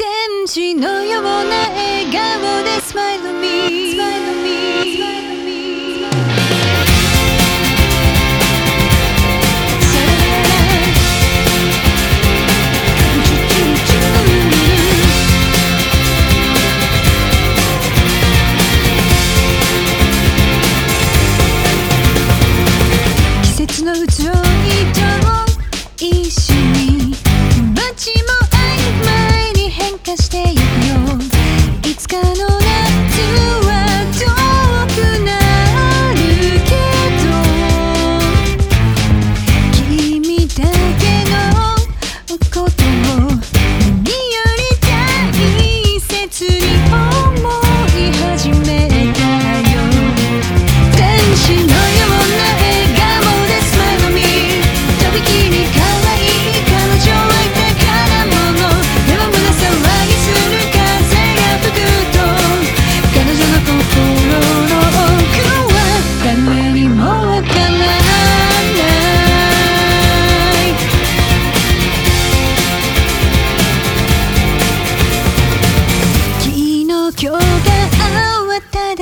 天使のような笑顔でスマイルミー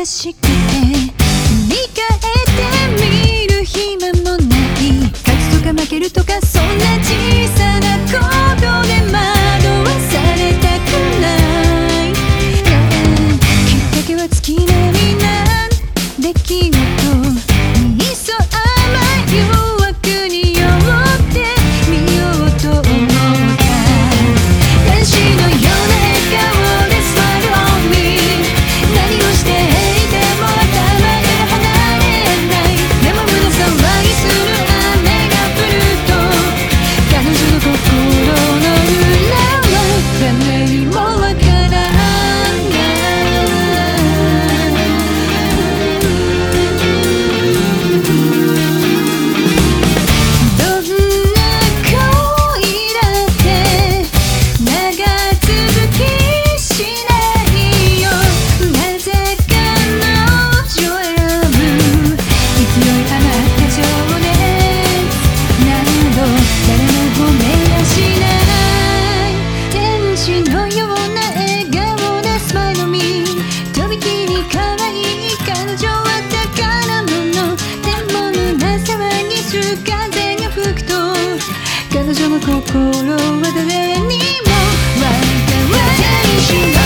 しくて見返って彼女の心は誰にも分からずにし